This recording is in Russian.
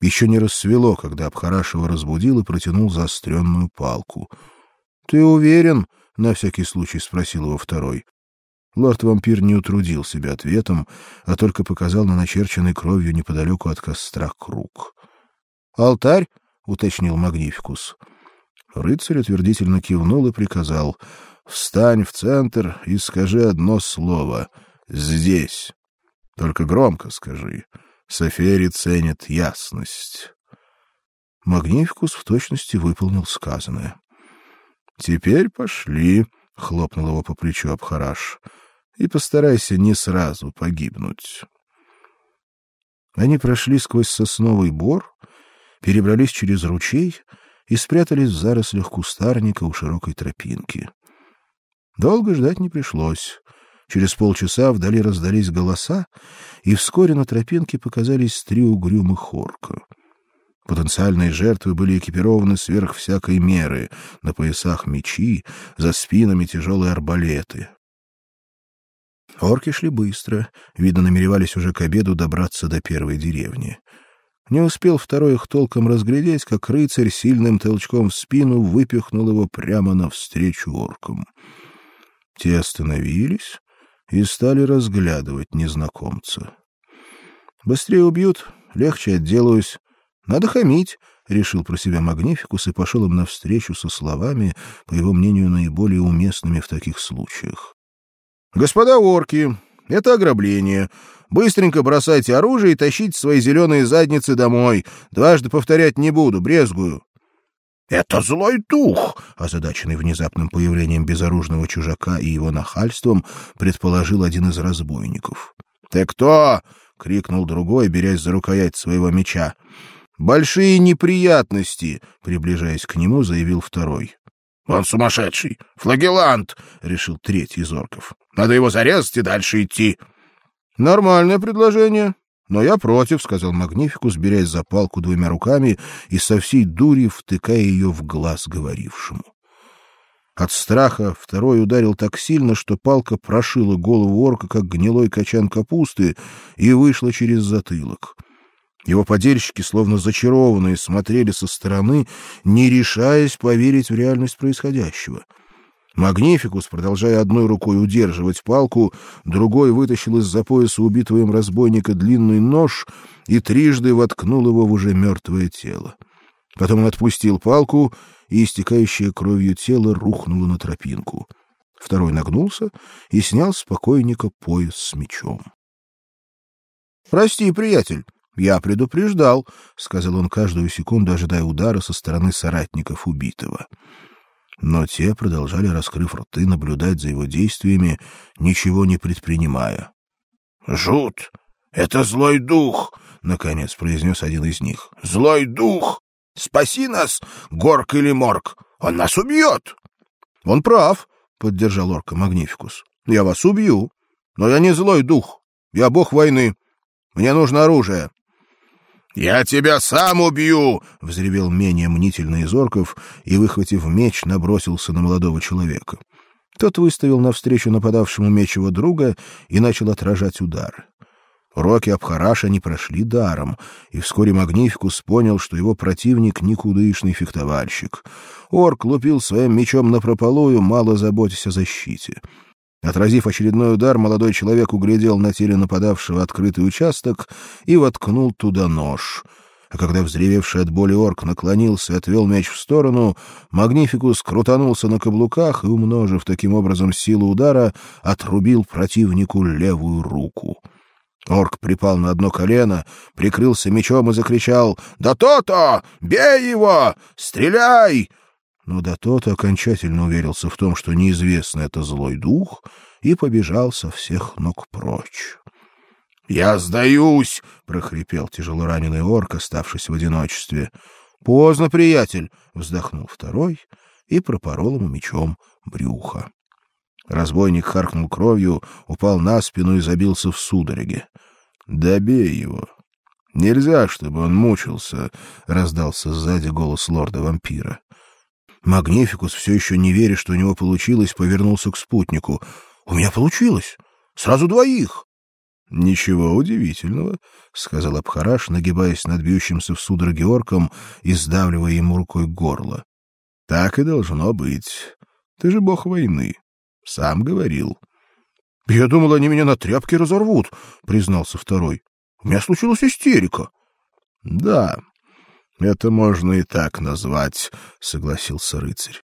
Еще не рассвело, когда Абхарашева разбудил и протянул заостренную палку. Ты уверен? на всякий случай спросил его второй. Лорд-вампир не утрудил себя ответом, а только показал на начерченный кровью неподалеку от костра круг. "Алтарь?" уточнил Магнификус. Рыцарь утвердительно кивнул и приказал: "Встань в центр и скажи одно слово: здесь. Только громко скажи. Софери ценит ясность". Магнификус в точности выполнил сказанное. Теперь пошли, хлопнул его по плечу Абхараш. И постарайся не сразу погибнуть. Они прошли сквозь сосновый бор, перебрались через ручей и спрятались в зарослях кустарника у широкой тропинки. Долго ждать не пришлось. Через полчаса вдали раздались голоса, и вскоре на тропинке показались три угрюмых орка. Потенциальные жертвы были экипированы сверх всякой меры: на поясах мечи, за спинами тяжелые арбалеты. Орки шли быстро, видно, намеревались уже к обеду добраться до первой деревни. Не успел второй их толком разглядеть, как рыцарь сильным толчком в спину выпихнул его прямо навстречу оркам. Те остановились и стали разглядывать незнакомца. Быстрее убьют, легче отделаюсь. Надо хамить, решил про себя Магнификус и пошел им навстречу со словами, по его мнению, наиболее уместными в таких случаях. Господа орки, это ограбление. Быстренько бросайте оружие и тащите свои зеленые задницы домой. Дважды повторять не буду, брезгую. Это злой дух, озадаченный внезапным появлением безоружного чужака и его нахальством, предположил один из разбойников. Ты кто? крикнул другой, берясь за рукоять своего меча. Большие неприятности, приближаясь к нему, заявил второй. Он сумасшедший, флагелант, решил третий из орков. Надо его зарезать и дальше идти. Нормальное предложение, но я против, сказал Магнификус, берясь за палку двумя руками и со всей дури втыкая ее в глаз говорившему. От страха второй ударил так сильно, что палка прошила голову орка как гнилой качан капусты и вышла через затылок. Его подельщики, словно зачарованные, смотрели со стороны, не решаясь поверить в реальность происходящего. Магнификус, продолжая одной рукой удерживать палку, другой вытащил из-за пояса убитого им разбойника длинный нож и трижды воткнул его в уже мертвое тело. Потом он отпустил палку, и истекающее кровью тело рухнуло на тропинку. Второй нагнулся и снял с покойника пояс с мечом. Прости, приятель, я предупреждал, сказал он каждую секунду, ожидая удара со стороны соратников убитого. Но те продолжали, раскрыв рты, наблюдать за его действиями, ничего не предпринимая. "Жут, это злой дух", наконец произнес один из них. "Злой дух! Спаси нас, Горк или Морг, он нас убьет!» Он прав, поддержал орка Магнификус. Я вас убью, но я не злой дух. Я бог войны. Мне нужно оружие. «Я тебя сам убью!» — взревел менее мнительный из орков и, выхватив меч, набросился на молодого человека. Тот выставил навстречу нападавшему меч его друга и начал отражать удары. Роки Абхараша не прошли даром, и вскоре Магнификус понял, что его противник никудышный фехтовальщик. Орк лупил своим мечом напропалую, мало заботясь о защите. Отразив очередной удар, молодой человек углядел на теле нападавшего открытый участок и воткнул туда нож. А когда взревевший от боли орк наклонился и отвел меч в сторону, Магнификус крутанулся на каблуках и, умножив таким образом силу удара, отрубил противнику левую руку. Орк припал на одно колено, прикрылся мечом и закричал «Да то-то! Бей его! Стреляй!» Но да тот окончательно уверился в том, что неизвестно это злой дух, и побежал со всех ног прочь. "Я сдаюсь", прохрипел тяжелораненый орк, оставшись в одиночестве. "Поздно, приятель", вздохнул второй и пропорол ему мечом брюхо. Разбойник харкнул кровью, упал на спину и забился в судороге. "Добей его. Нельзя, чтобы он мучился", раздался сзади голос лорда-вампира. Магнификус, все еще не веря, что у него получилось, повернулся к спутнику. У меня получилось. Сразу двоих. Ничего удивительного, сказал Абхараш, нагибаясь над бьющимся в судороге орком и сдавливая ему рукой горло. Так и должно быть. Ты же бог войны, сам говорил. Я думал, они меня на тряпки разорвут, признался второй. У меня случилась истерика. Да. Это можно и так назвать, согласился рыцарь.